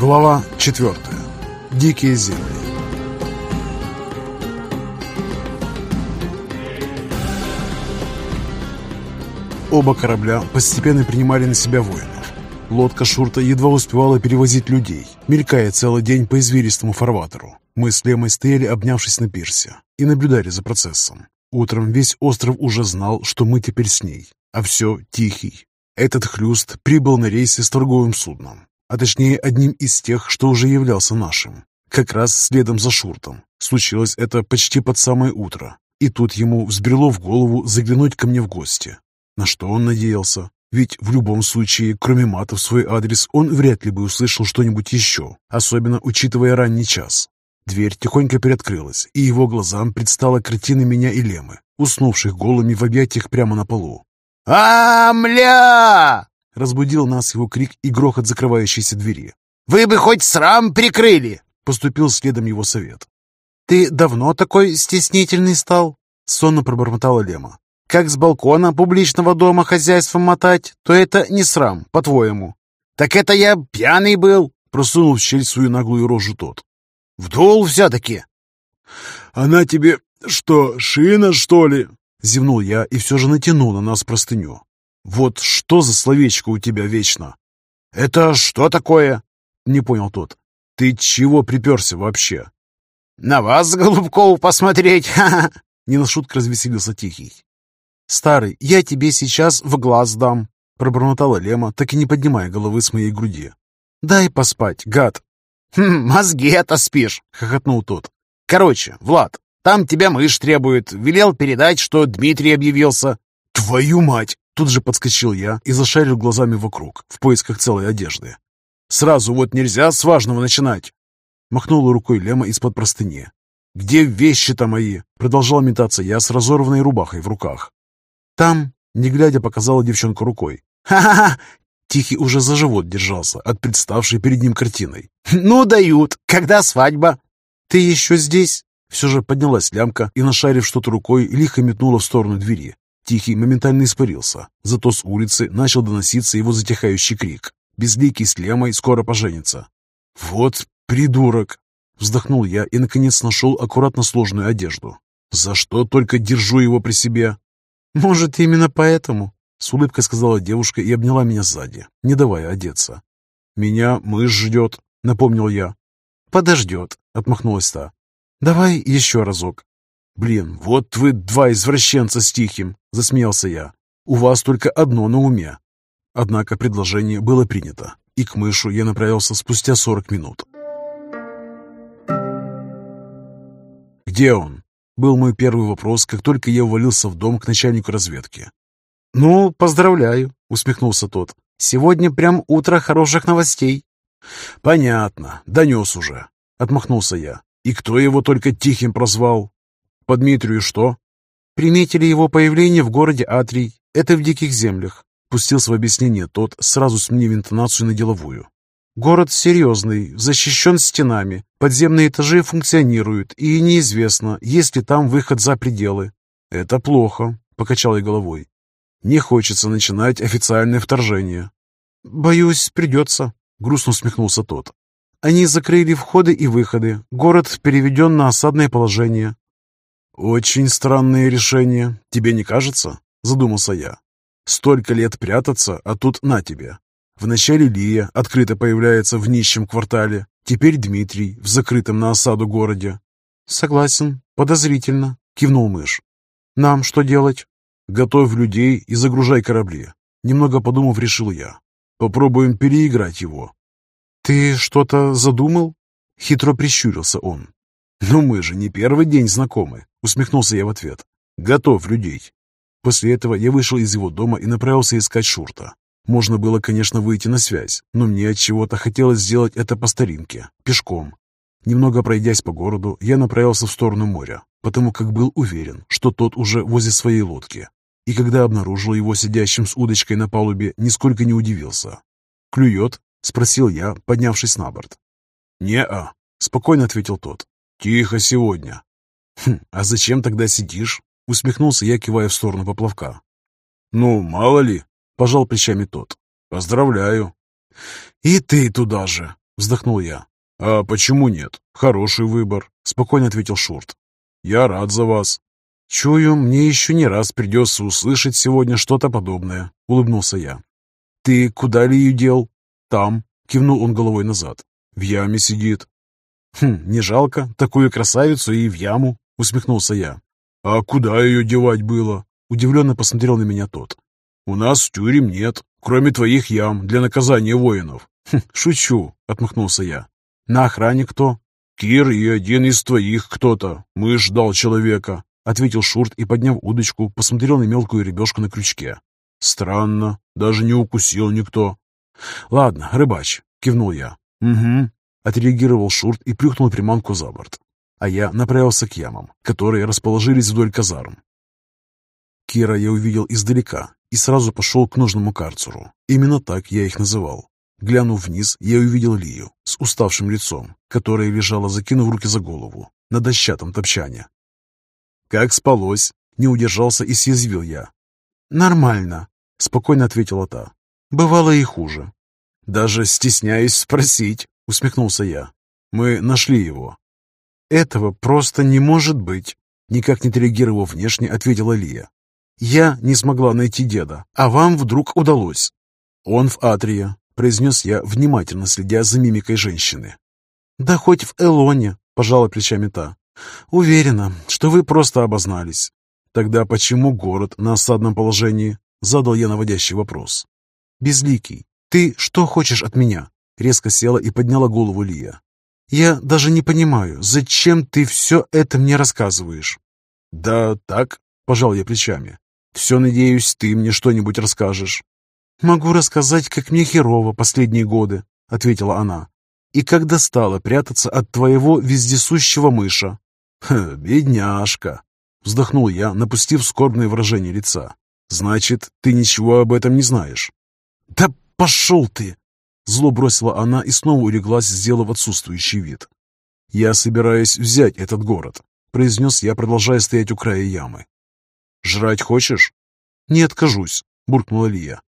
Глава 4. Дикие земли. Оба корабля постепенно принимали на себя воинов. Лодка Шурта едва успевала перевозить людей, мелькая целый день по извилистому фарватеру. Мы с Лемой стояли, обнявшись на пирсе, и наблюдали за процессом. Утром весь остров уже знал, что мы теперь с ней, а все тихий. Этот хлюст прибыл на рейсе с торговым судном, а точнее одним из тех, что уже являлся нашим. Как раз следом за Шуртом. Случилось это почти под самое утро. И тут ему взбрело в голову заглянуть ко мне в гости. На что он надеялся? Ведь в любом случае, кроме мата в свой адрес, он вряд ли бы услышал что-нибудь еще, особенно учитывая ранний час. Дверь тихонько приоткрылась, и его глазам предстала картина меня и Лемы, уснувших голыми в объятиях прямо на полу. «Амля!» — разбудил нас его крик и грохот закрывающейся двери. «Вы бы хоть срам прикрыли!» — поступил следом его совет. «Ты давно такой стеснительный стал?» — сонно пробормотала Лема. «Как с балкона публичного дома хозяйством мотать, то это не срам, по-твоему». «Так это я пьяный был!» — просунул в щель свою наглую рожу тот. «Вдул все-таки!» «Она тебе что, шина, что ли?» Зевнул я и все же натянул на нас простыню. «Вот что за словечко у тебя вечно?» «Это что такое?» Не понял тот. «Ты чего приперся вообще?» «На вас, Голубкову, посмотреть!» Не на шутку развеселился Тихий. «Старый, я тебе сейчас в глаз дам!» Пробормотала Лема, так и не поднимая головы с моей груди. «Дай поспать, гад!» «Хм, мозги это спишь!» — хохотнул тот. «Короче, Влад, там тебя мышь требует. Велел передать, что Дмитрий объявился». «Твою мать!» Тут же подскочил я и зашарил глазами вокруг, в поисках целой одежды. «Сразу вот нельзя с важного начинать!» Махнула рукой Лема из-под простыни. «Где вещи-то мои?» Продолжал метаться я с разорванной рубахой в руках. «Там», не глядя, показала девчонка рукой. «Ха-ха-ха! Тихий уже за живот держался от представшей перед ним картиной. «Ну, дают! Когда свадьба?» «Ты еще здесь?» Все же поднялась лямка и, нашарив что-то рукой, лихо метнула в сторону двери. Тихий моментально испарился, зато с улицы начал доноситься его затихающий крик. Безликий с лемой скоро поженится. «Вот придурок!» Вздохнул я и, наконец, нашел аккуратно сложную одежду. «За что только держу его при себе?» «Может, именно поэтому?» С улыбкой сказала девушка и обняла меня сзади, не давая одеться. «Меня мышь ждет», — напомнил я. «Подождет», — отмахнулась та. «Давай еще разок». «Блин, вот вы два извращенца с тихим», — засмеялся я. «У вас только одно на уме». Однако предложение было принято, и к мышу я направился спустя сорок минут. «Где он?» — был мой первый вопрос, как только я увалился в дом к начальнику разведки. «Ну, поздравляю», — усмехнулся тот. «Сегодня прям утро хороших новостей». «Понятно, донес уже», — отмахнулся я. «И кто его только тихим прозвал?» «По Дмитрию что?» «Приметили его появление в городе Атрий. Это в диких землях», — пустился в объяснение тот, сразу сменив интонацию на деловую. «Город серьезный, защищен стенами, подземные этажи функционируют, и неизвестно, есть ли там выход за пределы». «Это плохо», — покачал я головой. Не хочется начинать официальное вторжение. Боюсь, придется, грустно усмехнулся тот. Они закрыли входы и выходы. Город переведен на осадное положение. Очень странное решение. Тебе не кажется? Задумался я. Столько лет прятаться, а тут на тебе. Вначале Лия открыто появляется в нищем квартале, теперь Дмитрий в закрытом на осаду городе. Согласен, подозрительно, кивнул мышь. Нам что делать? Готовь людей и загружай корабли. Немного подумав, решил я. Попробуем переиграть его. Ты что-то задумал? Хитро прищурился он. «Ну мы же не первый день знакомы», — усмехнулся я в ответ. «Готов людей». После этого я вышел из его дома и направился искать Шурта. Можно было, конечно, выйти на связь, но мне от чего-то хотелось сделать это по старинке, пешком. Немного пройдясь по городу, я направился в сторону моря, потому как был уверен, что тот уже возле своей лодки и когда обнаружил его сидящим с удочкой на палубе, нисколько не удивился. «Клюет?» — спросил я, поднявшись на борт. «Не-а», — спокойно ответил тот. «Тихо сегодня». «Хм, а зачем тогда сидишь?» — усмехнулся я, кивая в сторону поплавка. «Ну, мало ли», — пожал плечами тот. «Поздравляю». «И ты туда же», — вздохнул я. «А почему нет? Хороший выбор», — спокойно ответил Шурт. «Я рад за вас». «Чую, мне еще не раз придется услышать сегодня что-то подобное», — улыбнулся я. «Ты куда ли ее дел?» «Там», — кивнул он головой назад. «В яме сидит». «Хм, не жалко, такую красавицу и в яму», — усмехнулся я. «А куда ее девать было?» — удивленно посмотрел на меня тот. «У нас тюрем нет, кроме твоих ям для наказания воинов». Хм, «Шучу», — отмахнулся я. «На охране кто?» «Кир и один из твоих кто-то. Мы ждал человека», — ответил Шурт и, подняв удочку, посмотрел на мелкую рыбешку на крючке. «Странно, даже не укусил никто». «Ладно, рыбач», — кивнул я. «Угу», — отреагировал Шурт и плюхнул приманку за борт. А я направился к ямам, которые расположились вдоль казарм. Кира я увидел издалека и сразу пошел к нужному карцеру. Именно так я их называл. Глянув вниз, я увидел Лию с уставшим лицом, которая лежала, закинув руки за голову, на дощатом топчане. «Как спалось?» — не удержался и съязвил я. «Нормально», — спокойно ответила та. «Бывало и хуже». «Даже стесняюсь спросить», — усмехнулся я. «Мы нашли его». «Этого просто не может быть», — никак не реагировав внешне, ответила Лия. «Я не смогла найти деда, а вам вдруг удалось». «Он в Атрия», произнес я, внимательно следя за мимикой женщины. «Да хоть в Элоне», — пожала плечами та. «Уверена, что вы просто обознались». «Тогда почему город на осадном положении?» — задал я наводящий вопрос. «Безликий, ты что хочешь от меня?» Резко села и подняла голову Лия. «Я даже не понимаю, зачем ты все это мне рассказываешь?» «Да так», — пожал я плечами. «Все, надеюсь, ты мне что-нибудь расскажешь». «Могу рассказать, как мне херово последние годы», — ответила она. «И как достала прятаться от твоего вездесущего мыша». «Ха, бедняжка!» — вздохнул я, напустив скорбное выражение лица. «Значит, ты ничего об этом не знаешь?» «Да пошел ты!» Зло бросила она и снова улеглась, сделав отсутствующий вид. «Я собираюсь взять этот город», — произнес я, продолжая стоять у края ямы. «Жрать хочешь?» «Не откажусь», — буркнула Лия.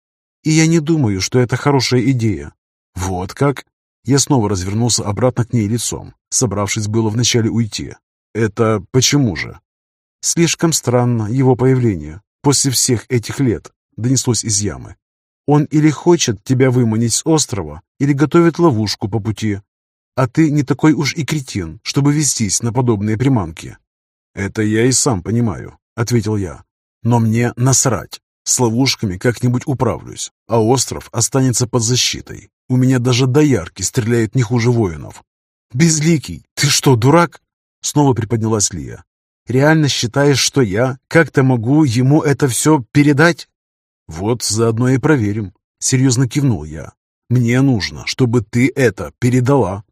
И я не думаю, что это хорошая идея. Вот как? Я снова развернулся обратно к ней лицом, собравшись было вначале уйти. Это почему же? Слишком странно его появление после всех этих лет, донеслось из ямы. Он или хочет тебя выманить с острова, или готовит ловушку по пути. А ты не такой уж и кретин, чтобы вестись на подобные приманки. Это я и сам понимаю, ответил я. Но мне насрать. С ловушками как-нибудь управлюсь, а остров останется под защитой. У меня даже доярки стреляют не хуже воинов. «Безликий, ты что, дурак?» Снова приподнялась Лия. «Реально считаешь, что я как-то могу ему это все передать?» «Вот заодно и проверим», — серьезно кивнул я. «Мне нужно, чтобы ты это передала».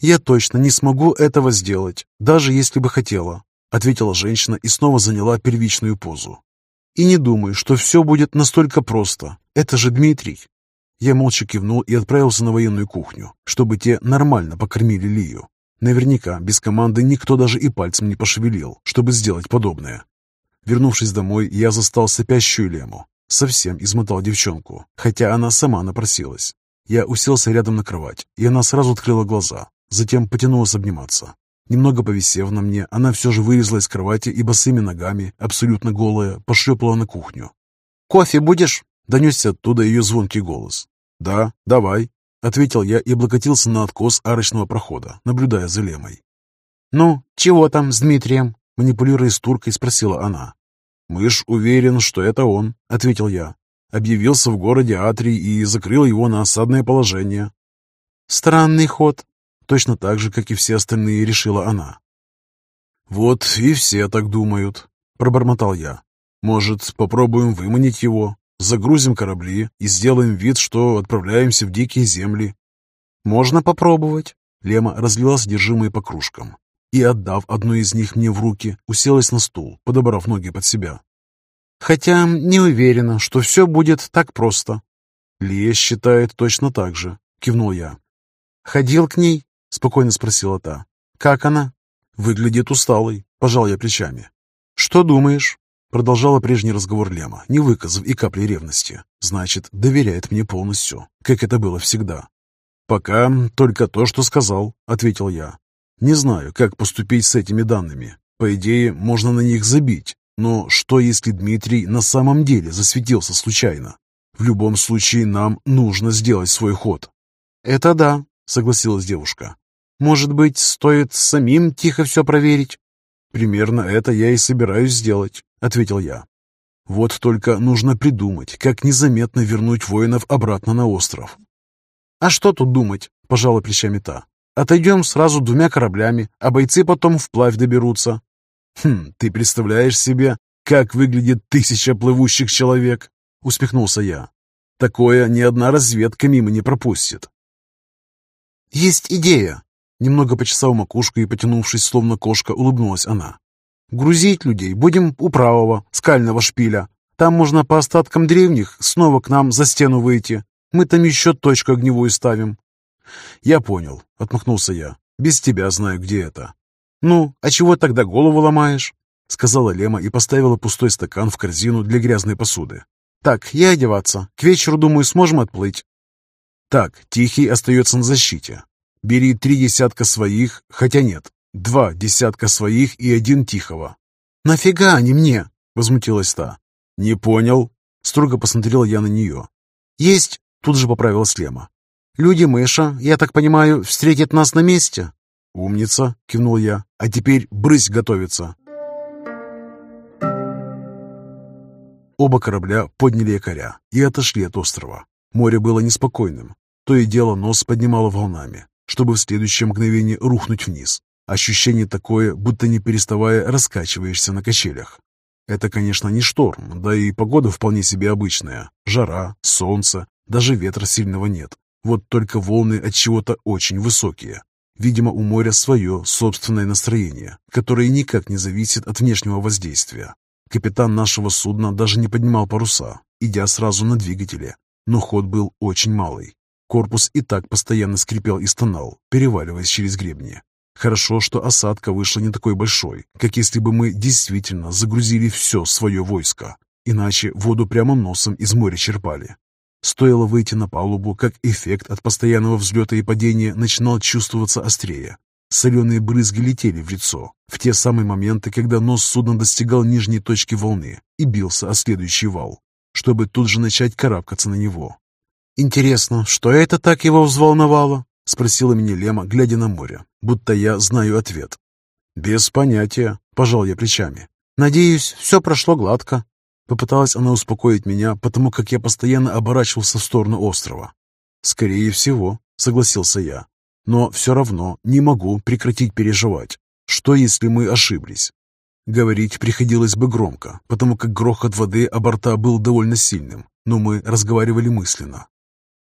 «Я точно не смогу этого сделать, даже если бы хотела», — ответила женщина и снова заняла первичную позу. И не думаю, что все будет настолько просто. Это же Дмитрий. Я молча кивнул и отправился на военную кухню, чтобы те нормально покормили Лию. Наверняка без команды никто даже и пальцем не пошевелил, чтобы сделать подобное. Вернувшись домой, я застал сопящую Лему. Совсем измотал девчонку, хотя она сама напросилась. Я уселся рядом на кровать, и она сразу открыла глаза, затем потянулась обниматься. Немного повисев на мне, она все же вылезла из кровати и босыми ногами, абсолютно голая, пошлепала на кухню. «Кофе будешь?» — донесся оттуда ее звонкий голос. «Да, давай», — ответил я и облокотился на откос арочного прохода, наблюдая за Лемой. «Ну, чего там с Дмитрием?» — манипулируя с туркой, спросила она. «Мышь уверен, что это он», — ответил я. Объявился в городе Атрий и закрыл его на осадное положение. «Странный ход», Точно так же, как и все остальные, решила она. «Вот и все так думают», — пробормотал я. «Может, попробуем выманить его, загрузим корабли и сделаем вид, что отправляемся в дикие земли?» «Можно попробовать». Лема разлила содержимое по кружкам и, отдав одну из них мне в руки, уселась на стул, подобрав ноги под себя. «Хотя не уверена, что все будет так просто». «Лия считает точно так же», — кивнул я. «Ходил к ней?» — спокойно спросила та. «Как она?» «Выглядит усталой», — пожал я плечами. «Что думаешь?» — продолжала прежний разговор Лема, не выказав и капли ревности. «Значит, доверяет мне полностью, как это было всегда». «Пока только то, что сказал», — ответил я. «Не знаю, как поступить с этими данными. По идее, можно на них забить. Но что, если Дмитрий на самом деле засветился случайно? В любом случае, нам нужно сделать свой ход». «Это да», — согласилась девушка. «Может быть, стоит самим тихо все проверить?» «Примерно это я и собираюсь сделать», — ответил я. «Вот только нужно придумать, как незаметно вернуть воинов обратно на остров». «А что тут думать?» — пожала плечами та. «Отойдем сразу двумя кораблями, а бойцы потом вплавь доберутся». «Хм, ты представляешь себе, как выглядит тысяча плывущих человек?» — усмехнулся я. «Такое ни одна разведка мимо не пропустит». «Есть идея!» Немного почесав макушку и потянувшись, словно кошка, улыбнулась она. «Грузить людей будем у правого, скального шпиля. Там можно по остаткам древних снова к нам за стену выйти. Мы там еще точку огневую ставим». «Я понял», — отмахнулся я. «Без тебя знаю, где это». «Ну, а чего тогда голову ломаешь?» — сказала Лема и поставила пустой стакан в корзину для грязной посуды. «Так, я одеваться. К вечеру, думаю, сможем отплыть». «Так, Тихий остается на защите. Бери три десятка своих, хотя нет, два десятка своих и один Тихого». «Нафига они мне?» — возмутилась та. «Не понял?» — строго посмотрел я на нее. «Есть!» — тут же поправилась Лема. «Люди мыша, я так понимаю, встретят нас на месте?» «Умница!» — кивнул я. «А теперь брысь готовиться!» Оба корабля подняли якоря и отошли от острова. Море было неспокойным. То и дело нос поднимало волнами, чтобы в следующее мгновение рухнуть вниз. Ощущение такое, будто не переставая раскачиваешься на качелях. Это, конечно, не шторм, да и погода вполне себе обычная. Жара, солнце, даже ветра сильного нет. Вот только волны от чего-то очень высокие. Видимо, у моря свое собственное настроение, которое никак не зависит от внешнего воздействия. Капитан нашего судна даже не поднимал паруса, идя сразу на двигателе, но ход был очень малый. Корпус и так постоянно скрипел и стонал, переваливаясь через гребни. Хорошо, что осадка вышла не такой большой, как если бы мы действительно загрузили все свое войско, иначе воду прямо носом из моря черпали. Стоило выйти на палубу, как эффект от постоянного взлета и падения начинал чувствоваться острее. Соленые брызги летели в лицо в те самые моменты, когда нос судна достигал нижней точки волны и бился о следующий вал, чтобы тут же начать карабкаться на него. «Интересно, что это так его взволновало?» — спросила меня Лема, глядя на море, будто я знаю ответ. «Без понятия», — пожал я плечами. «Надеюсь, все прошло гладко». Попыталась она успокоить меня, потому как я постоянно оборачивался в сторону острова. «Скорее всего», — согласился я. Но все равно не могу прекратить переживать. Что, если мы ошиблись? Говорить приходилось бы громко, потому как грохот воды о борта был довольно сильным, но мы разговаривали мысленно.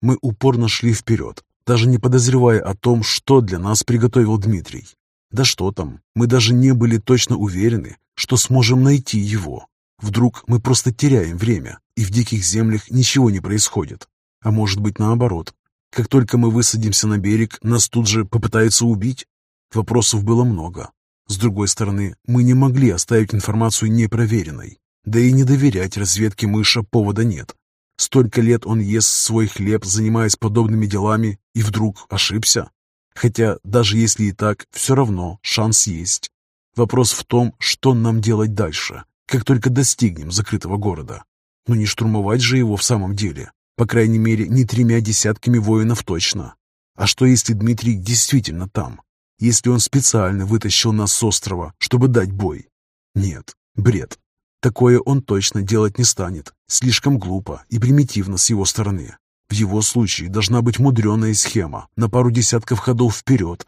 Мы упорно шли вперед, даже не подозревая о том, что для нас приготовил Дмитрий. Да что там, мы даже не были точно уверены, что сможем найти его. Вдруг мы просто теряем время, и в диких землях ничего не происходит. А может быть наоборот, как только мы высадимся на берег, нас тут же попытаются убить? Вопросов было много. С другой стороны, мы не могли оставить информацию непроверенной. Да и не доверять разведке мыша повода нет. Столько лет он ест свой хлеб, занимаясь подобными делами, и вдруг ошибся. Хотя, даже если и так, все равно шанс есть. Вопрос в том, что нам делать дальше, как только достигнем закрытого города. Но не штурмовать же его в самом деле. По крайней мере, не тремя десятками воинов точно. А что, если Дмитрий действительно там? Если он специально вытащил нас с острова, чтобы дать бой? Нет, бред. Такое он точно делать не станет. Слишком глупо и примитивно с его стороны. В его случае должна быть мудреная схема на пару десятков ходов вперед.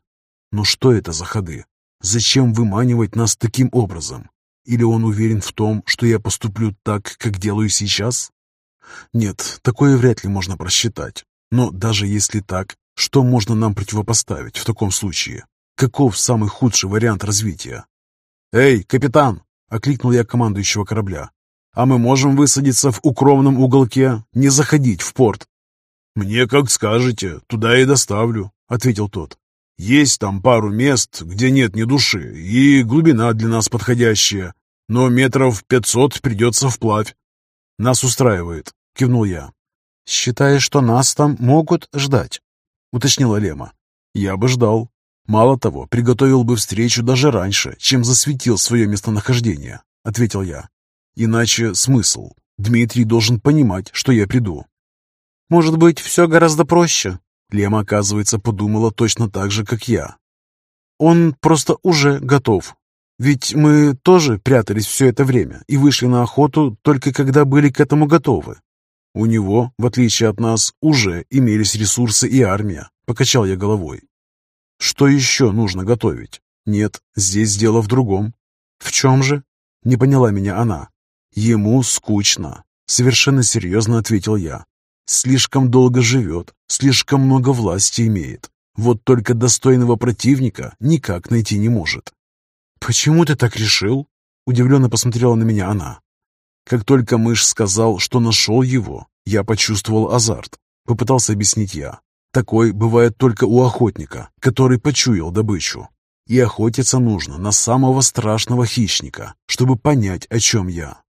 Но что это за ходы? Зачем выманивать нас таким образом? Или он уверен в том, что я поступлю так, как делаю сейчас? Нет, такое вряд ли можно просчитать. Но даже если так, что можно нам противопоставить в таком случае? Каков самый худший вариант развития? «Эй, капитан!» — окликнул я командующего корабля. «А мы можем высадиться в укромном уголке, не заходить в порт?» «Мне как скажете, туда и доставлю», — ответил тот. «Есть там пару мест, где нет ни души, и глубина для нас подходящая, но метров пятьсот придется вплавь». «Нас устраивает», — кивнул я. «Считаешь, что нас там могут ждать?» — уточнила Лема. «Я бы ждал. Мало того, приготовил бы встречу даже раньше, чем засветил свое местонахождение», — ответил я. «Иначе смысл. Дмитрий должен понимать, что я приду». «Может быть, все гораздо проще?» Лема, оказывается, подумала точно так же, как я. «Он просто уже готов. Ведь мы тоже прятались все это время и вышли на охоту только когда были к этому готовы. У него, в отличие от нас, уже имелись ресурсы и армия, покачал я головой. Что еще нужно готовить? Нет, здесь дело в другом. В чем же? Не поняла меня она. Ему скучно, совершенно серьезно ответил я. Слишком долго живет, слишком много власти имеет. Вот только достойного противника никак найти не может. «Почему ты так решил?» Удивленно посмотрела на меня она. Как только мышь сказал, что нашел его, я почувствовал азарт. Попытался объяснить я. Такой бывает только у охотника, который почуял добычу. И охотиться нужно на самого страшного хищника, чтобы понять, о чем я.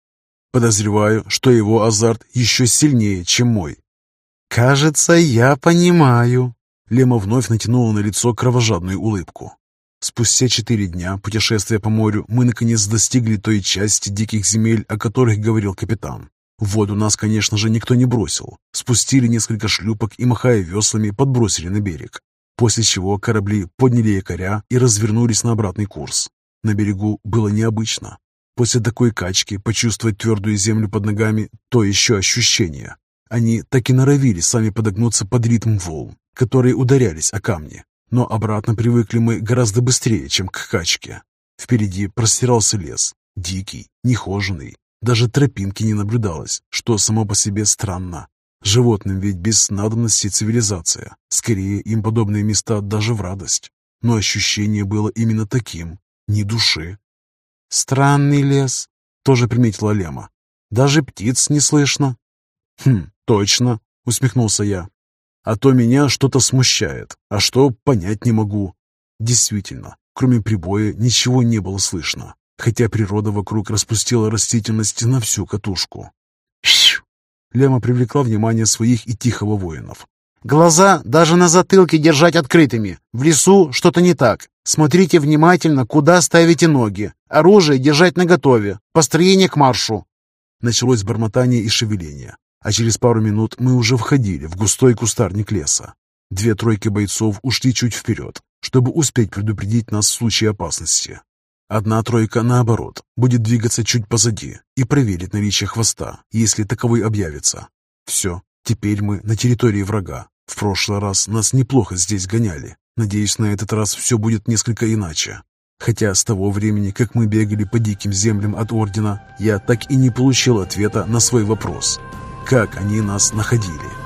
Подозреваю, что его азарт еще сильнее, чем мой. «Кажется, я понимаю». Лема вновь натянула на лицо кровожадную улыбку. Спустя четыре дня путешествия по морю мы наконец достигли той части диких земель, о которых говорил капитан. Воду нас, конечно же, никто не бросил. Спустили несколько шлюпок и, махая веслами, подбросили на берег. После чего корабли подняли якоря и развернулись на обратный курс. На берегу было необычно. После такой качки почувствовать твердую землю под ногами – то еще ощущение. Они так и норовили сами подогнуться под ритм волн, которые ударялись о камни. Но обратно привыкли мы гораздо быстрее, чем к качке. Впереди простирался лес, дикий, нехоженный. Даже тропинки не наблюдалось, что само по себе странно. Животным ведь без надобности цивилизация. Скорее, им подобные места даже в радость. Но ощущение было именно таким, ни души. «Странный лес», — тоже приметила Лема. «Даже птиц не слышно». «Хм, точно», — усмехнулся я. А то меня что-то смущает, а что понять не могу. Действительно, кроме прибоя ничего не было слышно, хотя природа вокруг распустила растительность на всю катушку. Лема привлекла внимание своих и тихого воинов. «Глаза даже на затылке держать открытыми. В лесу что-то не так. Смотрите внимательно, куда ставите ноги. Оружие держать наготове. Построение к маршу». Началось бормотание и шевеление а через пару минут мы уже входили в густой кустарник леса. Две тройки бойцов ушли чуть вперед, чтобы успеть предупредить нас в случае опасности. Одна тройка, наоборот, будет двигаться чуть позади и проверить наличие хвоста, если таковой объявится. Все, теперь мы на территории врага. В прошлый раз нас неплохо здесь гоняли. Надеюсь, на этот раз все будет несколько иначе. Хотя с того времени, как мы бегали по диким землям от Ордена, я так и не получил ответа на свой вопрос – как они нас находили.